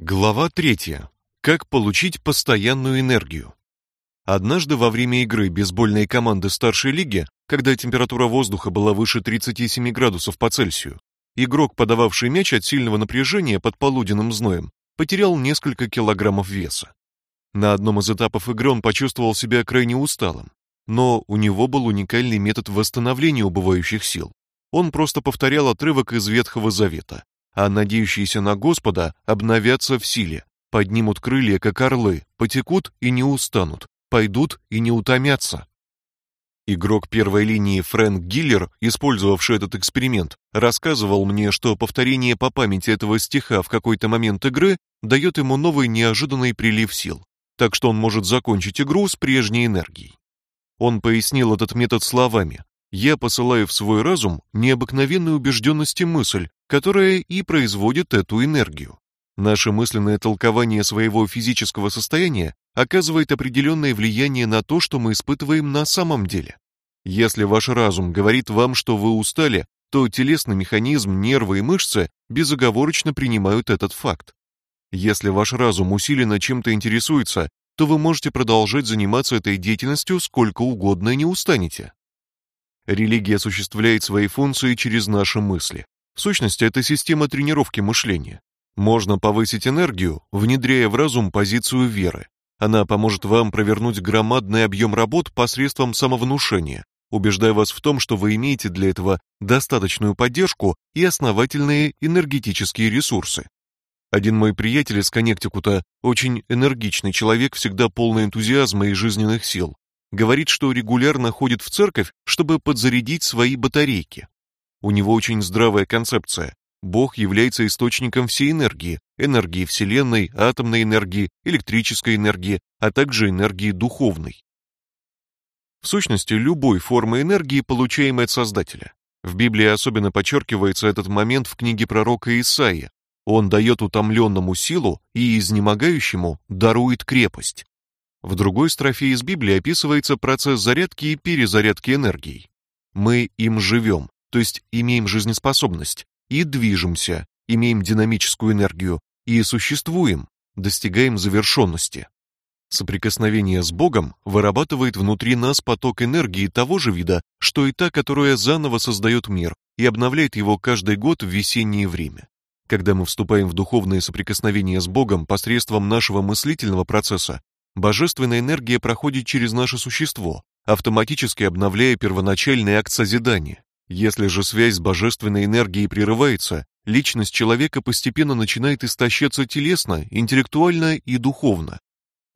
Глава третья. Как получить постоянную энергию. Однажды во время игры бейсбольной команды старшей лиги, когда температура воздуха была выше 37 градусов по Цельсию, игрок, подававший мяч от сильного напряжения под полуденным зноем, потерял несколько килограммов веса. На одном из этапов игры он почувствовал себя крайне усталым, но у него был уникальный метод восстановления убывающих сил. Он просто повторял отрывок из Ветхого Завета: а надеющиеся на Господа обновятся в силе, поднимут крылья, как орлы, потекут и не устанут, пойдут и не утомятся. Игрок первой линии Фрэнк Гиллер, использовавший этот эксперимент, рассказывал мне, что повторение по памяти этого стиха в какой-то момент игры дает ему новый неожиданный прилив сил, так что он может закончить игру с прежней энергией. Он пояснил этот метод словами: "Я посылаю в свой разум необыкновенную убежденность и мысль, которая и производит эту энергию. Наше мысленное толкование своего физического состояния оказывает определенное влияние на то, что мы испытываем на самом деле. Если ваш разум говорит вам, что вы устали, то телесный механизм, нервы и мышцы безоговорочно принимают этот факт. Если ваш разум усиленно чем-то интересуется, то вы можете продолжать заниматься этой деятельностью сколько угодно и не устанете. Религия осуществляет свои функции через наши мысли. В сущности, это система тренировки мышления. Можно повысить энергию, внедряя в разум позицию веры. Она поможет вам провернуть громадный объем работ посредством самовнушения, убеждая вас в том, что вы имеете для этого достаточную поддержку и основательные энергетические ресурсы. Один мой приятель из Коннектикута, очень энергичный человек, всегда полный энтузиазма и жизненных сил, говорит, что регулярно ходит в церковь, чтобы подзарядить свои батарейки. У него очень здравая концепция. Бог является источником всей энергии, энергии Вселенной, атомной энергии, электрической энергии, а также энергии духовной. В сущности, любой формы энергии, получаемой от Создателя. В Библии особенно подчеркивается этот момент в книге пророка Исаия. Он дает утомленному силу и изнемогающему дарует крепость. В другой строфе из Библии описывается процесс зарядки и перезарядки энергией. Мы им живем, то есть имеем жизнеспособность, и движемся, имеем динамическую энергию, и существуем, достигаем завершенности. Соприкосновение с Богом вырабатывает внутри нас поток энергии того же вида, что и та, которая заново создает мир и обновляет его каждый год в весеннее время. Когда мы вступаем в духовное соприкосновение с Богом посредством нашего мыслительного процесса, божественная энергия проходит через наше существо, автоматически обновляя первоначальный акт созидания. Если же связь с божественной энергией прерывается, личность человека постепенно начинает истощаться телесно, интеллектуально и духовно.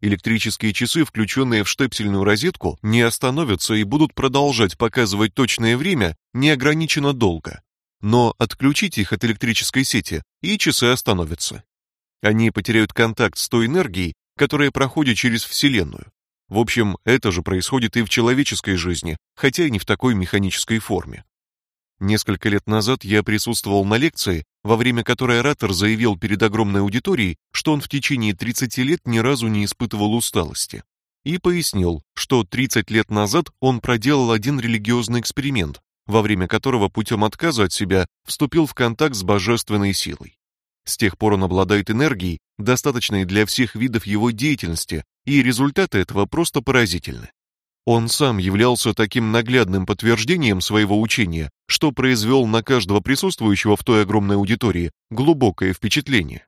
Электрические часы, включенные в штепсельную розетку, не остановятся и будут продолжать показывать точное время неограниченно долго. Но отключите их от электрической сети, и часы остановятся. Они потеряют контакт с той энергией, которая проходит через Вселенную. В общем, это же происходит и в человеческой жизни, хотя и не в такой механической форме. Несколько лет назад я присутствовал на лекции, во время которой оратор заявил перед огромной аудиторией, что он в течение 30 лет ни разу не испытывал усталости. И пояснил, что 30 лет назад он проделал один религиозный эксперимент, во время которого путем отказа от себя вступил в контакт с божественной силой. С тех пор он обладает энергией, достаточной для всех видов его деятельности, и результаты этого просто поразительны. Он сам являлся таким наглядным подтверждением своего учения, что произвел на каждого присутствующего в той огромной аудитории глубокое впечатление.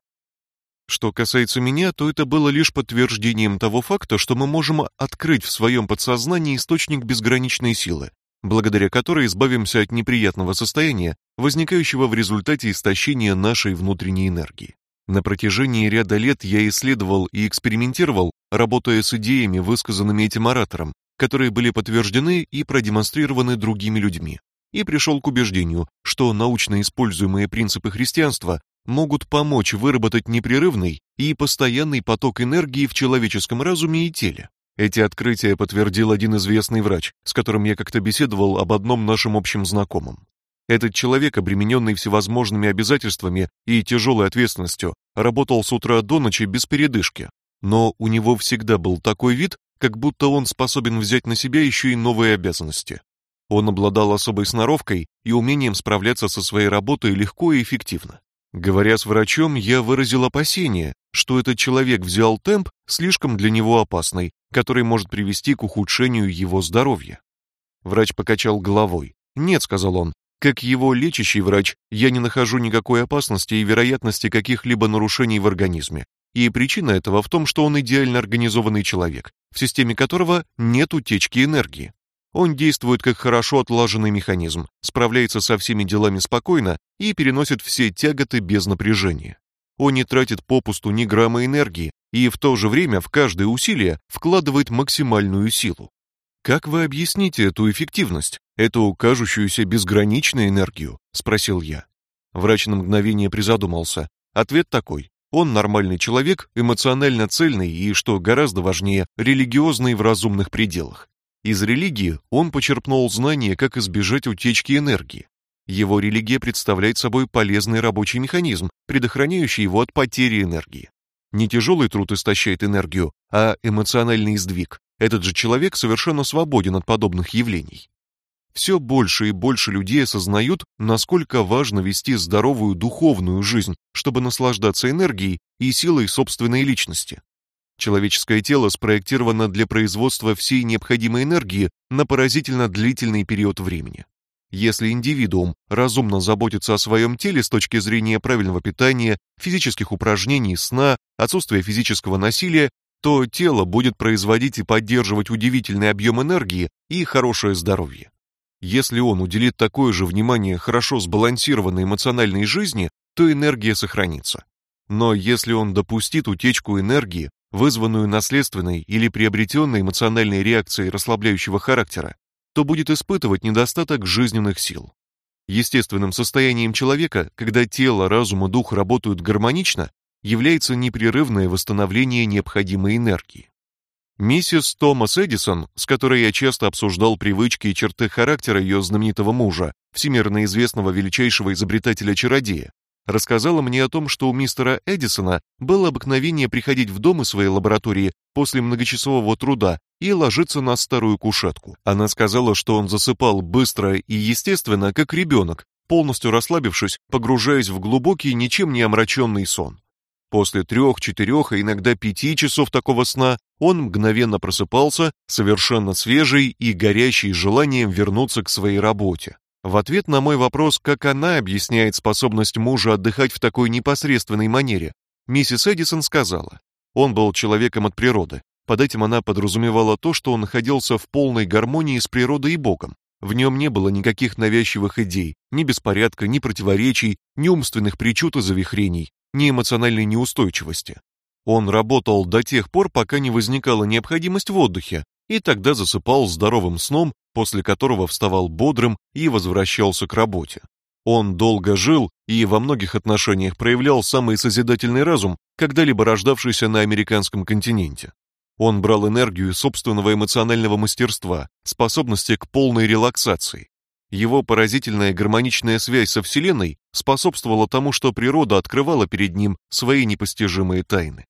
Что касается меня, то это было лишь подтверждением того факта, что мы можем открыть в своем подсознании источник безграничной силы, благодаря которой избавимся от неприятного состояния, возникающего в результате истощения нашей внутренней энергии. На протяжении ряда лет я исследовал и экспериментировал, работая с идеями, высказанными этим оратором, которые были подтверждены и продемонстрированы другими людьми, и пришел к убеждению, что научно используемые принципы христианства могут помочь выработать непрерывный и постоянный поток энергии в человеческом разуме и теле. Эти открытия подтвердил один известный врач, с которым я как-то беседовал об одном нашем общем знакомом. Этот человек, обремененный всевозможными обязательствами и тяжелой ответственностью, работал с утра до ночи без передышки, но у него всегда был такой вид, как будто он способен взять на себя еще и новые обязанности. Он обладал особой сноровкой и умением справляться со своей работой легко и эффективно. Говоря с врачом, я выразил опасение, что этот человек взял темп слишком для него опасный, который может привести к ухудшению его здоровья. Врач покачал головой. "Нет", сказал он. "Как его лечащий врач, я не нахожу никакой опасности и вероятности каких-либо нарушений в организме. И причина этого в том, что он идеально организованный человек, в системе которого нет утечки энергии. Он действует как хорошо отлаженный механизм, справляется со всеми делами спокойно и переносит все тяготы без напряжения. Он не тратит попусту ни грамма энергии и в то же время в каждое усилие вкладывает максимальную силу. Как вы объясните эту эффективность, эту кажущуюся безграничную энергию, спросил я. Врач на мгновение призадумался. Ответ такой: он нормальный человек, эмоционально цельный и, что гораздо важнее, религиозный в разумных пределах. Из религии он почерпнул знания, как избежать утечки энергии. Его религия представляет собой полезный рабочий механизм, предохраняющий его от потери энергии. Не тяжелый труд истощает энергию, а эмоциональный сдвиг. Этот же человек совершенно свободен от подобных явлений. Все больше и больше людей осознают, насколько важно вести здоровую духовную жизнь, чтобы наслаждаться энергией и силой собственной личности. Человеческое тело спроектировано для производства всей необходимой энергии на поразительно длительный период времени. Если индивидуум разумно заботится о своем теле с точки зрения правильного питания, физических упражнений, сна, отсутствия физического насилия, то тело будет производить и поддерживать удивительный объем энергии и хорошее здоровье. Если он уделит такое же внимание хорошо сбалансированной эмоциональной жизни, то энергия сохранится. Но если он допустит утечку энергии, вызванную наследственной или приобретенной эмоциональной реакцией расслабляющего характера, то будет испытывать недостаток жизненных сил. Естественным состоянием человека, когда тело, разум и дух работают гармонично, является непрерывное восстановление необходимой энергии. Миссис Томас Эдисон, с которой я часто обсуждал привычки и черты характера ее знаменитого мужа, всемирно известного величайшего изобретателя-чародея, рассказала мне о том, что у мистера Эдисона было обыкновение приходить в дом из своей лаборатории после многочасового труда и ложиться на старую кушетку. Она сказала, что он засыпал быстро и естественно, как ребенок, полностью расслабившись, погружаясь в глубокий, ничем не омраченный сон. После трех, четырех, а иногда пяти часов такого сна он мгновенно просыпался, совершенно свежий и горящий желанием вернуться к своей работе. В ответ на мой вопрос, как она объясняет способность мужа отдыхать в такой непосредственной манере, миссис Эдисон сказала: "Он был человеком от природы. Под этим она подразумевала то, что он находился в полной гармонии с природой и Богом. В нем не было никаких навязчивых идей, ни беспорядка, ни противоречий, ни умственных причуд и завихрений, ни эмоциональной неустойчивости. Он работал до тех пор, пока не возникала необходимость в отдыхе, и тогда засыпал здоровым сном, после которого вставал бодрым и возвращался к работе. Он долго жил и во многих отношениях проявлял самый созидательный разум, когда-либо рождавшийся на американском континенте. Он брал энергию собственного эмоционального мастерства, способности к полной релаксации. Его поразительная гармоничная связь со Вселенной способствовала тому, что природа открывала перед ним свои непостижимые тайны.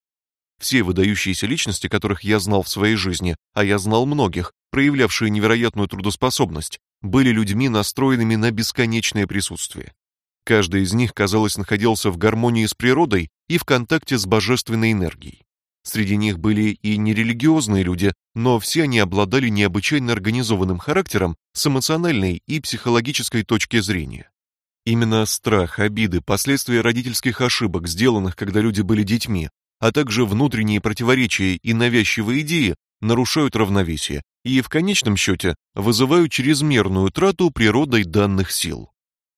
Все выдающиеся личности, которых я знал в своей жизни, а я знал многих, проявлявшие невероятную трудоспособность, были людьми, настроенными на бесконечное присутствие. Каждый из них, казалось, находился в гармонии с природой и в контакте с божественной энергией. Среди них были и нерелигиозные люди, но все они обладали необычайно организованным характером с эмоциональной и психологической точки зрения. Именно страх, обиды, последствия родительских ошибок, сделанных, когда люди были детьми, а также внутренние противоречия и навязчивые идеи нарушают равновесие и в конечном счете вызывают чрезмерную трату природой данных сил.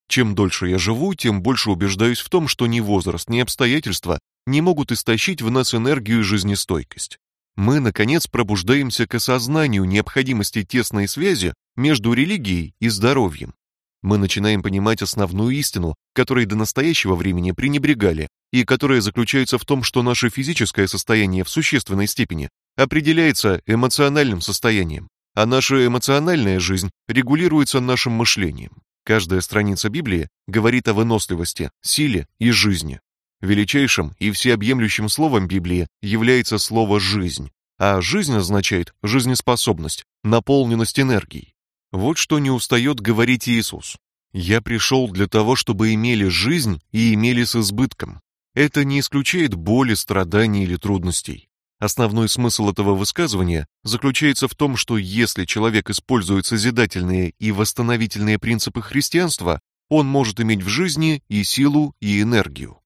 Чем дольше я живу, тем больше убеждаюсь в том, что ни возраст, ни обстоятельства не могут истощить в нас энергию и жизнестойкость. Мы наконец пробуждаемся к осознанию необходимости тесной связи между религией и здоровьем. Мы начинаем понимать основную истину, которой до настоящего времени пренебрегали, и которая заключается в том, что наше физическое состояние в существенной степени определяется эмоциональным состоянием, а наша эмоциональная жизнь регулируется нашим мышлением. Каждая страница Библии говорит о выносливости, силе и жизни. Величайшим и всеобъемлющим словом Библии является слово жизнь, а жизнь означает жизнеспособность, наполненность энергией. Вот что не устает говорить Иисус. Я пришел для того, чтобы имели жизнь и имели с избытком. Это не исключает боли, страданий или трудностей. Основной смысл этого высказывания заключается в том, что если человек использует созидательные и восстановительные принципы христианства, он может иметь в жизни и силу, и энергию.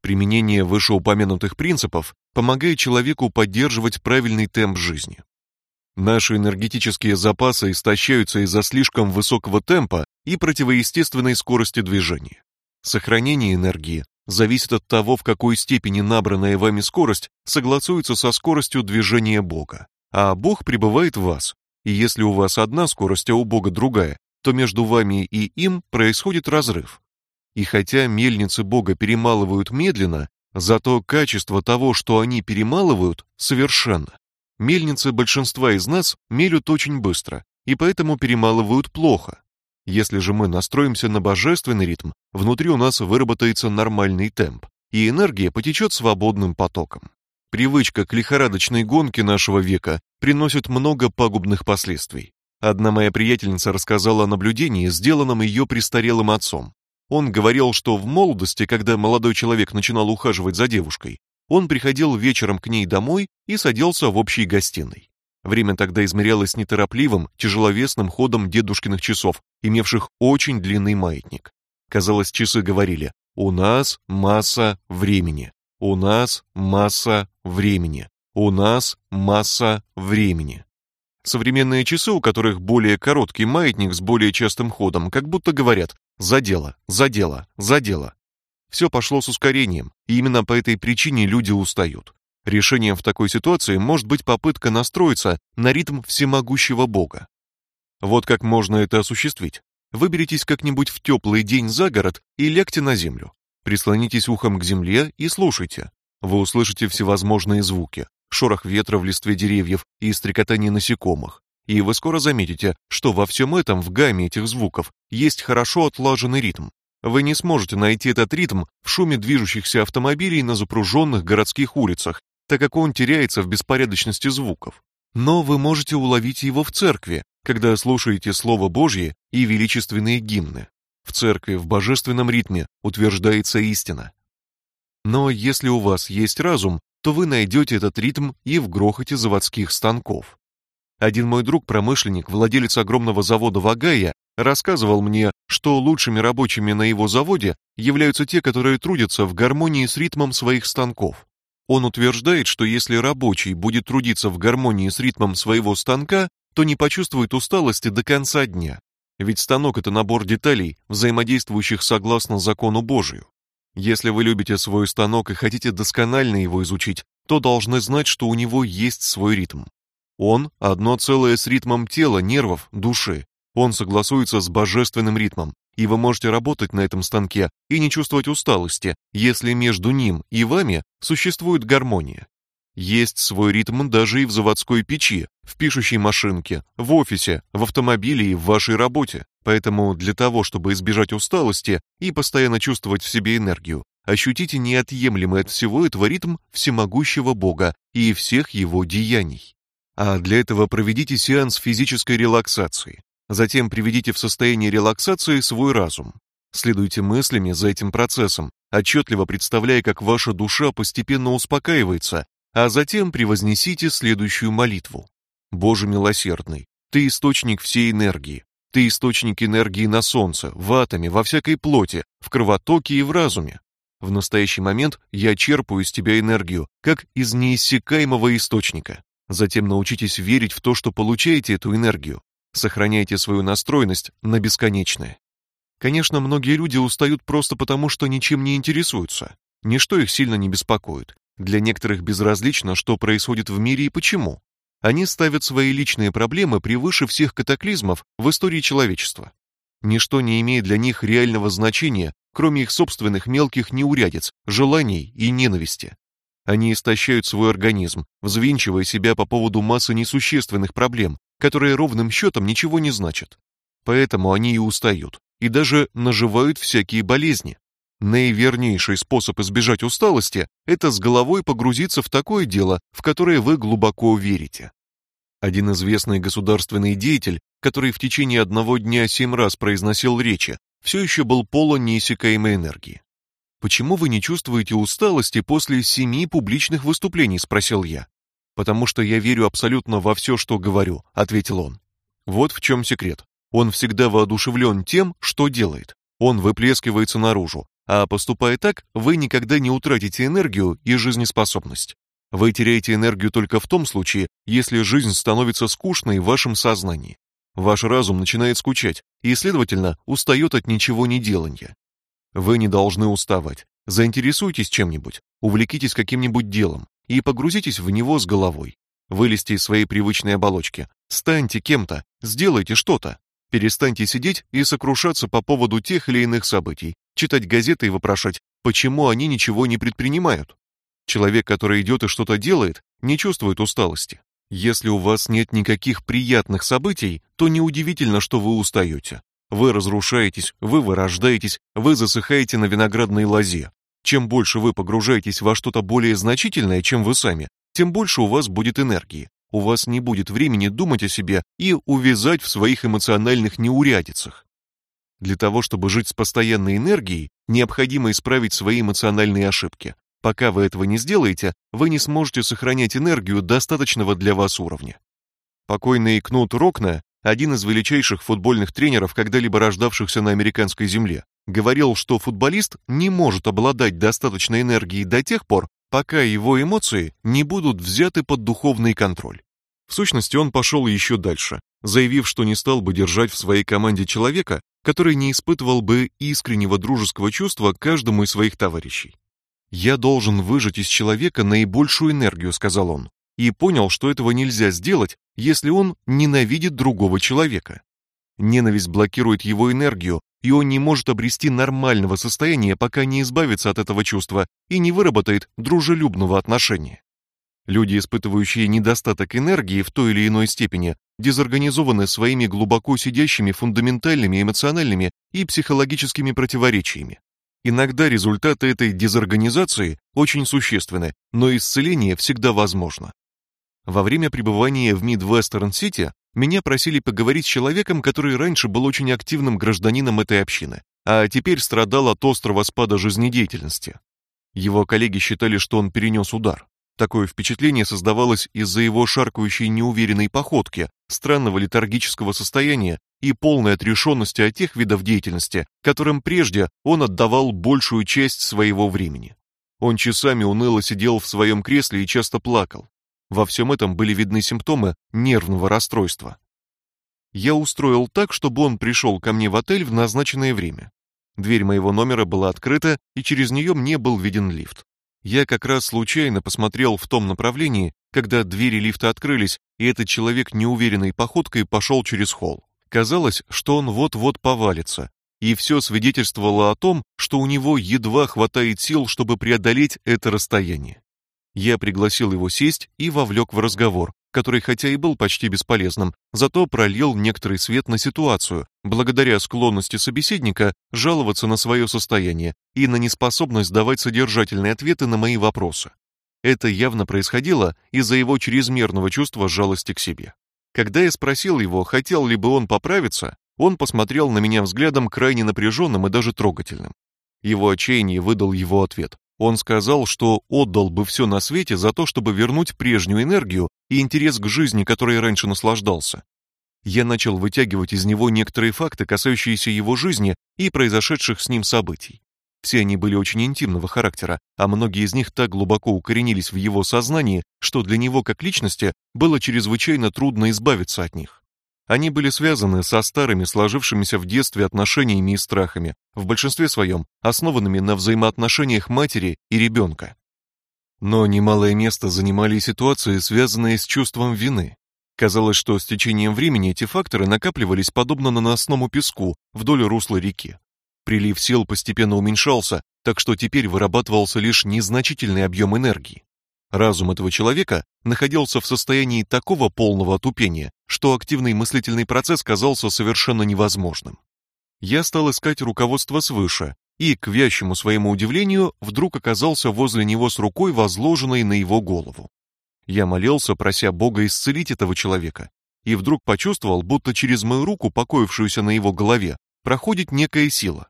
Применение вышеупомянутых принципов помогает человеку поддерживать правильный темп жизни. Наши энергетические запасы истощаются из-за слишком высокого темпа и противоестественной скорости движения. Сохранение энергии зависит от того, в какой степени набранная вами скорость согласуется со скоростью движения Бога. А Бог пребывает в вас. И если у вас одна скорость, а у Бога другая, то между вами и им происходит разрыв. И хотя мельницы Бога перемалывают медленно, зато качество того, что они перемалывают, совершенно. Мельницы большинства из нас мелют очень быстро, и поэтому перемалывают плохо. Если же мы настроимся на божественный ритм, внутри у нас выработается нормальный темп, и энергия потечет свободным потоком. Привычка к лихорадочной гонке нашего века приносит много пагубных последствий. Одна моя приятельница рассказала о наблюдении, сделанном ее престарелым отцом. Он говорил, что в молодости, когда молодой человек начинал ухаживать за девушкой, он приходил вечером к ней домой и садился в общей гостиной. Время тогда измерялось неторопливым, тяжеловесным ходом дедушкиных часов, имевших очень длинный маятник. Казалось, часы говорили: "У нас масса времени. У нас масса времени. У нас масса времени". Современные часы, у которых более короткий маятник с более частым ходом, как будто говорят: "За дело, за дело, за дело". Все пошло с ускорением, и именно по этой причине люди устают. Решением в такой ситуации может быть попытка настроиться на ритм всемогущего Бога. Вот как можно это осуществить. Выберитесь как-нибудь в теплый день за город и лягте на землю. Прислонитесь ухом к земле и слушайте. Вы услышите всевозможные звуки: шорох ветра в листве деревьев и стрекотание насекомых. И вы скоро заметите, что во всем этом в гамме этих звуков есть хорошо отлаженный ритм. Вы не сможете найти этот ритм в шуме движущихся автомобилей на запруженных городских улицах, так как он теряется в беспорядочности звуков. Но вы можете уловить его в церкви, когда слушаете слово Божье и величественные гимны. В церкви в божественном ритме утверждается истина. Но если у вас есть разум, то вы найдете этот ритм и в грохоте заводских станков. Один мой друг-промышленник, владелец огромного завода в Огайо, рассказывал мне, что лучшими рабочими на его заводе являются те, которые трудятся в гармонии с ритмом своих станков. Он утверждает, что если рабочий будет трудиться в гармонии с ритмом своего станка, то не почувствует усталости до конца дня. Ведь станок это набор деталей, взаимодействующих согласно закону Божию. Если вы любите свой станок и хотите досконально его изучить, то должны знать, что у него есть свой ритм. Он одно целое с ритмом тела, нервов, души. Он согласуется с божественным ритмом, и вы можете работать на этом станке и не чувствовать усталости, если между ним и вами существует гармония. Есть свой ритм даже и в заводской печи, в пишущей машинке, в офисе, в автомобиле и в вашей работе. Поэтому для того, чтобы избежать усталости и постоянно чувствовать в себе энергию, ощутите неотъемлемый от всего этого ритм всемогущего Бога и всех его деяний. А для этого проведите сеанс физической релаксации. Затем приведите в состояние релаксации свой разум. Следуйте мыслями за этим процессом, отчетливо представляя, как ваша душа постепенно успокаивается, а затем превознесите следующую молитву. Боже милосердный, ты источник всей энергии. Ты источник энергии на солнце, в атоме, во всякой плоти, в кровотоке и в разуме. В настоящий момент я черпаю из тебя энергию, как из неиссякаемого источника. Затем научитесь верить в то, что получаете эту энергию. Сохраняйте свою настроенность на бесконечное. Конечно, многие люди устают просто потому, что ничем не интересуются. Ничто их сильно не беспокоит. Для некоторых безразлично, что происходит в мире и почему. Они ставят свои личные проблемы превыше всех катаклизмов в истории человечества. Ничто не имеет для них реального значения, кроме их собственных мелких неурядиц, желаний и ненависти. Они истощают свой организм, взвинчивая себя по поводу массы несущественных проблем, которые ровным счетом ничего не значат. Поэтому они и устают, и даже наживают всякие болезни. Наивернейший способ избежать усталости это с головой погрузиться в такое дело, в которое вы глубоко верите. Один известный государственный деятель, который в течение одного дня семь раз произносил речи, все еще был полон неиссякаемой энергии. Почему вы не чувствуете усталости после семи публичных выступлений, спросил я. Потому что я верю абсолютно во все, что говорю, ответил он. Вот в чем секрет. Он всегда воодушевлен тем, что делает. Он выплескивается наружу, а поступая так, вы никогда не утратите энергию и жизнеспособность. Вы теряете энергию только в том случае, если жизнь становится скучной в вашем сознании. Ваш разум начинает скучать и, следовательно, устает от ничего не делания. Вы не должны уставать. Заинтересуйтесь чем-нибудь, увлекитесь каким-нибудь делом и погрузитесь в него с головой. Вылезьте из своей привычной оболочки, станьте кем-то, сделайте что-то. Перестаньте сидеть и сокрушаться по поводу тех или иных событий, читать газеты и вопрошать, почему они ничего не предпринимают. Человек, который идет и что-то делает, не чувствует усталости. Если у вас нет никаких приятных событий, то неудивительно, что вы устаете. Вы разрушаетесь, вы вырождаетесь, вы засыхаете на виноградной лозе. Чем больше вы погружаетесь во что-то более значительное, чем вы сами, тем больше у вас будет энергии. У вас не будет времени думать о себе и увязать в своих эмоциональных неурядицах. Для того, чтобы жить с постоянной энергией, необходимо исправить свои эмоциональные ошибки. Пока вы этого не сделаете, вы не сможете сохранять энергию достаточного для вас уровня. Покойный Кнут Рокна, один из величайших футбольных тренеров, когда-либо рождавшихся на американской земле, говорил, что футболист не может обладать достаточной энергией до тех пор, пока его эмоции не будут взяты под духовный контроль. В сущности, он пошел еще дальше, заявив, что не стал бы держать в своей команде человека, который не испытывал бы искреннего дружеского чувства к каждому из своих товарищей. Я должен выжать из человека наибольшую энергию, сказал он, и понял, что этого нельзя сделать, если он ненавидит другого человека. Ненависть блокирует его энергию, и он не может обрести нормального состояния, пока не избавится от этого чувства и не выработает дружелюбного отношения. Люди, испытывающие недостаток энергии в той или иной степени, дезорганизованы своими глубоко сидящими фундаментальными эмоциональными и психологическими противоречиями. Иногда результаты этой дезорганизации очень существенны, но исцеление всегда возможно. Во время пребывания в Мидвестерн-Сити меня просили поговорить с человеком, который раньше был очень активным гражданином этой общины, а теперь страдал от острого спада жизнедеятельности. Его коллеги считали, что он перенес удар. Такое впечатление создавалось из-за его шаркающей неуверенной походки, странного летаргического состояния и полной отрешенности от тех видов деятельности, которым прежде он отдавал большую часть своего времени. Он часами уныло сидел в своем кресле и часто плакал. Во всем этом были видны симптомы нервного расстройства. Я устроил так, чтобы он пришел ко мне в отель в назначенное время. Дверь моего номера была открыта, и через нее мне был виден лифт. Я как раз случайно посмотрел в том направлении, когда двери лифта открылись, и этот человек неуверенной походкой пошел через холл. Казалось, что он вот-вот повалится, и все свидетельствовало о том, что у него едва хватает сил, чтобы преодолеть это расстояние. Я пригласил его сесть и вовлек в разговор, который хотя и был почти бесполезным, зато пролил некоторый свет на ситуацию, благодаря склонности собеседника жаловаться на свое состояние и на неспособность давать содержательные ответы на мои вопросы. Это явно происходило из-за его чрезмерного чувства жалости к себе. Когда я спросил его, хотел ли бы он поправиться, он посмотрел на меня взглядом крайне напряженным и даже трогательным. Его отчаяние выдал его ответ. Он сказал, что отдал бы все на свете за то, чтобы вернуть прежнюю энергию и интерес к жизни, которой раньше наслаждался. Я начал вытягивать из него некоторые факты, касающиеся его жизни и произошедших с ним событий. Все они были очень интимного характера, а многие из них так глубоко укоренились в его сознании, что для него как личности было чрезвычайно трудно избавиться от них. Они были связаны со старыми, сложившимися в детстве отношениями и страхами, в большинстве своем основанными на взаимоотношениях матери и ребенка. Но немалое место занимали ситуации, связанные с чувством вины. Казалось, что с течением времени эти факторы накапливались подобно наносному песку вдоль русла реки. Прилив сил постепенно уменьшался, так что теперь вырабатывался лишь незначительный объем энергии. Разум этого человека находился в состоянии такого полного отупения, что активный мыслительный процесс казался совершенно невозможным. Я стал искать руководство свыше, и, к вящему своему удивлению, вдруг оказался возле него с рукой, возложенной на его голову. Я молился, прося Бога исцелить этого человека, и вдруг почувствовал, будто через мою руку, покоившуюся на его голове, проходит некая сила.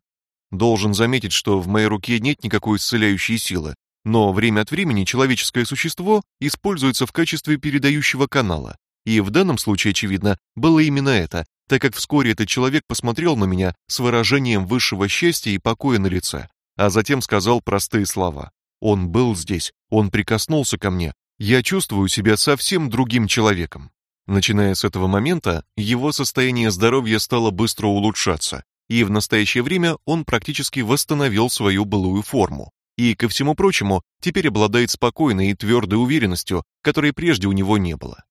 Должен заметить, что в моей руке нет никакой исцеляющей силы, но время от времени человеческое существо используется в качестве передающего канала. И в данном случае, очевидно, было именно это, так как вскоре этот человек посмотрел на меня с выражением высшего счастья и покоя на лице, а затем сказал простые слова. Он был здесь, он прикоснулся ко мне. Я чувствую себя совсем другим человеком. Начиная с этого момента, его состояние здоровья стало быстро улучшаться, и в настоящее время он практически восстановил свою былую форму. И ко всему прочему, теперь обладает спокойной и твердой уверенностью, которой прежде у него не было.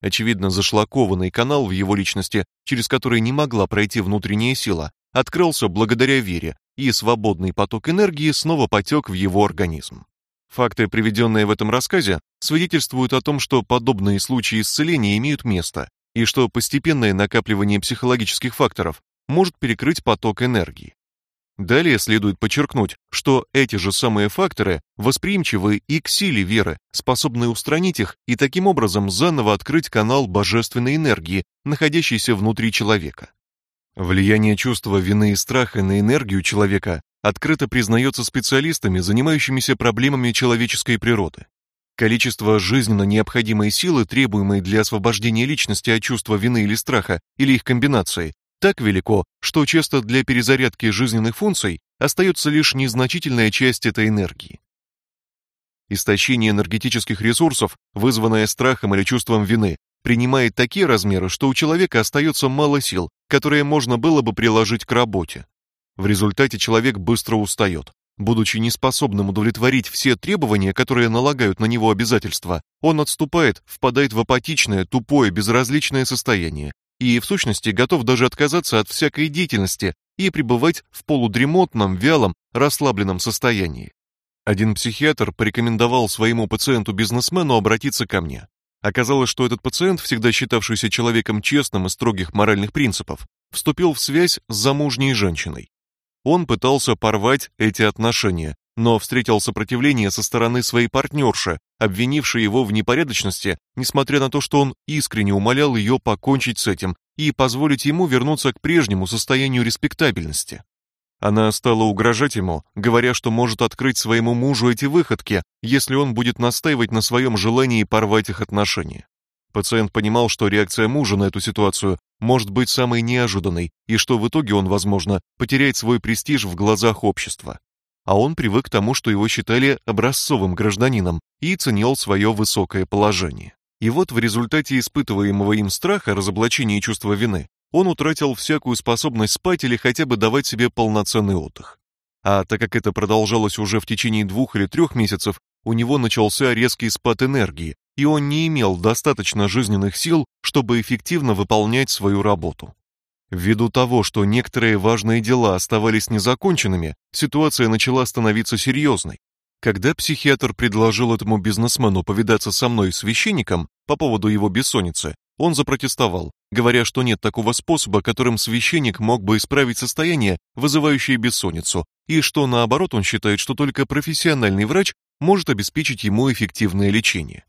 Очевидно, зашлакованный канал в его личности, через который не могла пройти внутренняя сила, открылся благодаря вере, и свободный поток энергии снова потек в его организм. Факты, приведенные в этом рассказе, свидетельствуют о том, что подобные случаи исцеления имеют место, и что постепенное накапливание психологических факторов может перекрыть поток энергии. Далее следует подчеркнуть, что эти же самые факторы восприимчивы и к силе веры, способны устранить их и таким образом заново открыть канал божественной энергии, находящийся внутри человека. Влияние чувства вины и страха на энергию человека открыто признается специалистами, занимающимися проблемами человеческой природы. Количество жизненно необходимой силы, требуемой для освобождения личности от чувства вины или страха, или их комбинации, так велико, что часто для перезарядки жизненных функций остается лишь незначительная часть этой энергии. Истощение энергетических ресурсов, вызванное страхом или чувством вины, принимает такие размеры, что у человека остается мало сил, которые можно было бы приложить к работе. В результате человек быстро устает. Будучи неспособным удовлетворить все требования, которые налагают на него обязательства, он отступает, впадает в апатичное, тупое, безразличное состояние и в сущности готов даже отказаться от всякой деятельности и пребывать в полудремотном, вялом, расслабленном состоянии. Один психиатр порекомендовал своему пациенту-бизнесмену обратиться ко мне. Оказалось, что этот пациент, всегда считавшийся человеком честным и строгих моральных принципов, вступил в связь с замужней женщиной. Он пытался порвать эти отношения, но встретил сопротивление со стороны своей партнерши, обвинившей его в непорядочности, несмотря на то, что он искренне умолял ее покончить с этим и позволить ему вернуться к прежнему состоянию респектабельности. Она стала угрожать ему, говоря, что может открыть своему мужу эти выходки, если он будет настаивать на своем желании порвать их отношения. Пациент понимал, что реакция мужа на эту ситуацию может быть самой неожиданной, и что в итоге он, возможно, потеряет свой престиж в глазах общества. А он привык к тому, что его считали образцовым гражданином и ценил свое высокое положение. И вот в результате испытываемого им страха, разоблачения и чувства вины, он утратил всякую способность спать или хотя бы давать себе полноценный отдых. А так как это продолжалось уже в течение двух или трех месяцев, у него начался резкий спад энергии, и он не имел достаточно жизненных сил, чтобы эффективно выполнять свою работу. Ввиду того, что некоторые важные дела оставались незаконченными, ситуация начала становиться серьезной. Когда психиатр предложил этому бизнесмену повидаться со мной священником по поводу его бессонницы, он запротестовал, говоря, что нет такого способа, которым священник мог бы исправить состояние, вызывающее бессонницу, и что наоборот он считает, что только профессиональный врач может обеспечить ему эффективное лечение.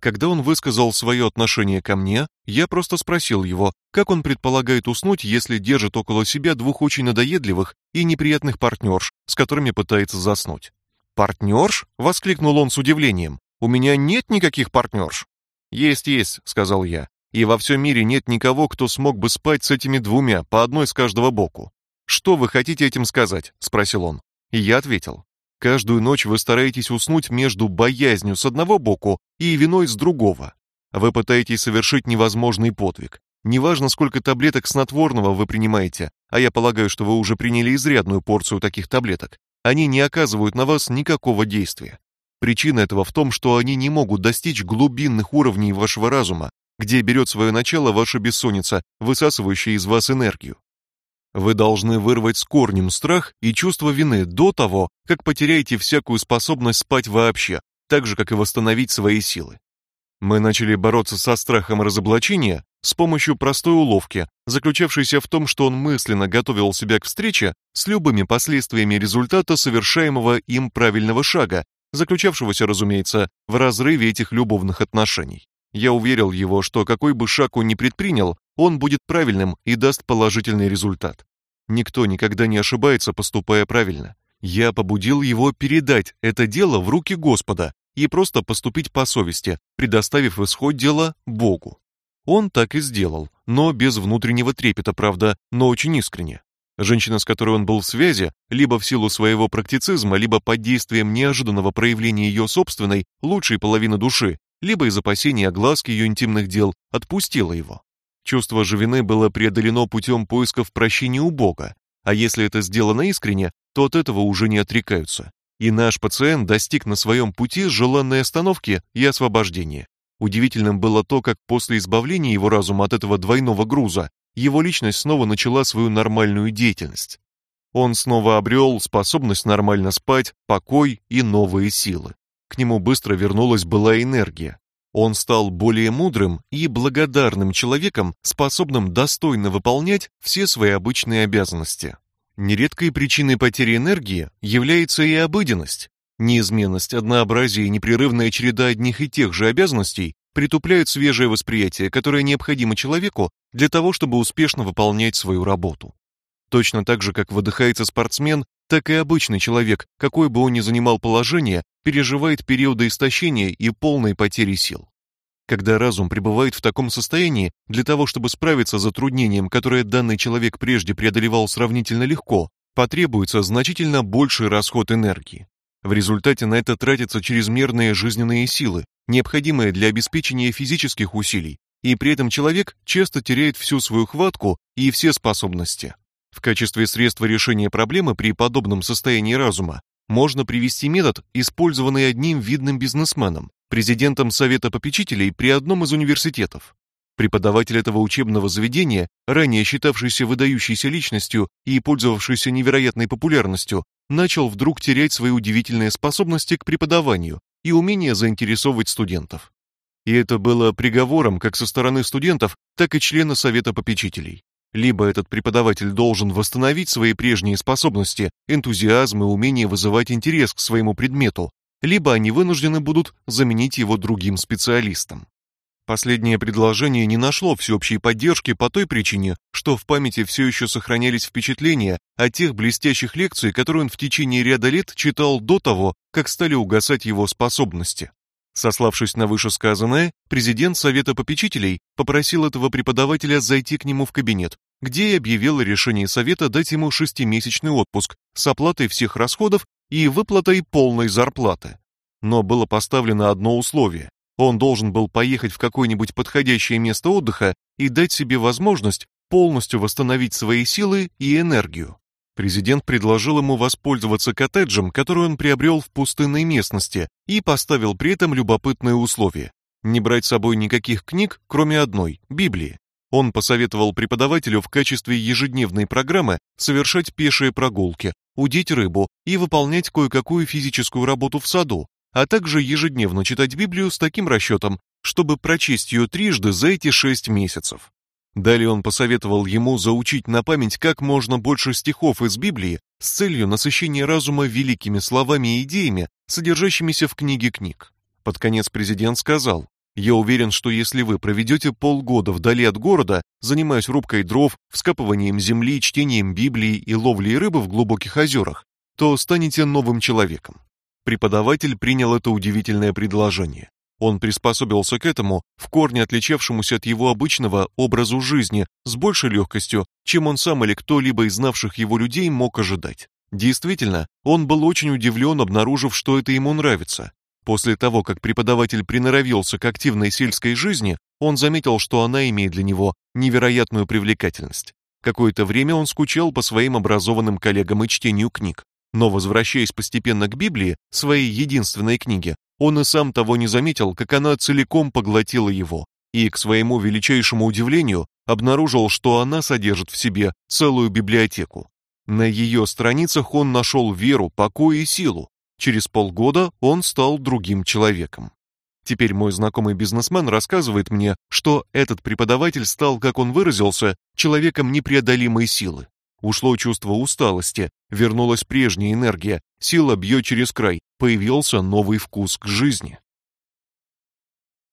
Когда он высказал свое отношение ко мне, я просто спросил его, как он предполагает уснуть, если держит около себя двух очень надоедливых и неприятных партнерш, с которыми пытается заснуть. «Партнерш?» — воскликнул он с удивлением. «У меня нет никаких партнерш». «Есть, есть», — сказал я. «И во всем мире нет никого, кто смог бы спать с этими двумя, по одной с каждого боку». «Что вы хотите этим сказать?» — спросил он. И я ответил. Каждую ночь вы стараетесь уснуть между боязнью с одного боку и виной с другого. Вы пытаетесь совершить невозможный подвиг. Неважно, сколько таблеток снотворного вы принимаете, а я полагаю, что вы уже приняли изрядную порцию таких таблеток, они не оказывают на вас никакого действия. Причина этого в том, что они не могут достичь глубинных уровней вашего разума, где берет свое начало ваша бессонница, высасывающая из вас энергию. Вы должны вырвать с корнем страх и чувство вины до того, как потеряете всякую способность спать вообще, так же как и восстановить свои силы. Мы начали бороться со страхом разоблачения с помощью простой уловки, заключавшейся в том, что он мысленно готовил себя к встрече с любыми последствиями результата совершаемого им правильного шага, заключавшегося, разумеется, в разрыве этих любовных отношений. Я уверил его, что какой бы шаг он ни предпринял, он будет правильным и даст положительный результат. Никто никогда не ошибается, поступая правильно. Я побудил его передать это дело в руки Господа и просто поступить по совести, предоставив исход дела Богу. Он так и сделал, но без внутреннего трепета, правда, но очень искренне. Женщина, с которой он был в связи, либо в силу своего практицизма, либо под действием неожиданного проявления ее собственной, лучшей половины души, либо из опасения огласки ее интимных дел, отпустила его. Чувство же вины было преодолено путем поисков прощения у Бога, а если это сделано искренне, то от этого уже не отрекаются. И наш пациент достиг на своем пути желанной остановки и освобождения. Удивительным было то, как после избавления его разума от этого двойного груза, его личность снова начала свою нормальную деятельность. Он снова обрел способность нормально спать, покой и новые силы. К нему быстро вернулась была энергия. Он стал более мудрым и благодарным человеком, способным достойно выполнять все свои обычные обязанности. Нередкой причиной потери энергии является и обыденность. Неизменность, однообразие и непрерывная череда одних и тех же обязанностей притупляют свежее восприятие, которое необходимо человеку для того, чтобы успешно выполнять свою работу. Точно так же, как выдыхается спортсмен, так и обычный человек, какой бы он ни занимал положение, переживает периоды истощения и полной потери сил. Когда разум пребывает в таком состоянии, для того, чтобы справиться с затруднением, которое данный человек прежде преодолевал сравнительно легко, потребуется значительно больший расход энергии. В результате на это тратятся чрезмерные жизненные силы, необходимые для обеспечения физических усилий, и при этом человек часто теряет всю свою хватку и все способности. В качестве средства решения проблемы при подобном состоянии разума можно привести метод, использованный одним видным бизнесменом, президентом совета попечителей при одном из университетов. Преподаватель этого учебного заведения, ранее считавшийся выдающейся личностью и пользовавшийся невероятной популярностью, начал вдруг терять свои удивительные способности к преподаванию и умение заинтересовывать студентов. И это было приговором как со стороны студентов, так и члена совета попечителей. Либо этот преподаватель должен восстановить свои прежние способности, энтузиазм и умение вызывать интерес к своему предмету, либо они вынуждены будут заменить его другим специалистом. Последнее предложение не нашло всеобщей поддержки по той причине, что в памяти все еще сохранялись впечатления о тех блестящих лекциях, которые он в течение ряда лет читал до того, как стали угасать его способности. Сославшись на вышесказанное, президент Совета попечителей попросил этого преподавателя зайти к нему в кабинет, где и объявил решение Совета дать ему шестимесячный отпуск с оплатой всех расходов и выплатой полной зарплаты. Но было поставлено одно условие. Он должен был поехать в какое-нибудь подходящее место отдыха и дать себе возможность полностью восстановить свои силы и энергию. Президент предложил ему воспользоваться коттеджем, который он приобрел в пустынной местности, и поставил при этом любопытное условие: не брать с собой никаких книг, кроме одной Библии. Он посоветовал преподавателю в качестве ежедневной программы совершать пешие прогулки, удить рыбу и выполнять кое-какую физическую работу в саду, а также ежедневно читать Библию с таким расчетом, чтобы прочесть ее трижды за эти шесть месяцев. Далее он посоветовал ему заучить на память как можно больше стихов из Библии с целью насыщения разума великими словами и идеями, содержащимися в книге книг. Под конец президент сказал: "Я уверен, что если вы проведете полгода вдали от города, занимаясь рубкой дров, вскапыванием земли, чтением Библии и ловлей рыбы в глубоких озерах, то станете новым человеком". Преподаватель принял это удивительное предложение. Он приспособился к этому, в корне отличавшемуся от его обычного образу жизни, с большей легкостью, чем он сам или кто-либо из знавших его людей мог ожидать. Действительно, он был очень удивлен, обнаружив, что это ему нравится. После того, как преподаватель приноровился к активной сельской жизни, он заметил, что она имеет для него невероятную привлекательность. Какое-то время он скучал по своим образованным коллегам и чтению книг, но возвращаясь постепенно к Библии, своей единственной книге, он и сам того не заметил, как она целиком поглотила его, и к своему величайшему удивлению обнаружил, что она содержит в себе целую библиотеку. На ее страницах он нашел веру, покой и силу. Через полгода он стал другим человеком. Теперь мой знакомый бизнесмен рассказывает мне, что этот преподаватель стал, как он выразился, человеком непреодолимой силы. Ушло чувство усталости, вернулась прежняя энергия, сила бьет через край, появился новый вкус к жизни.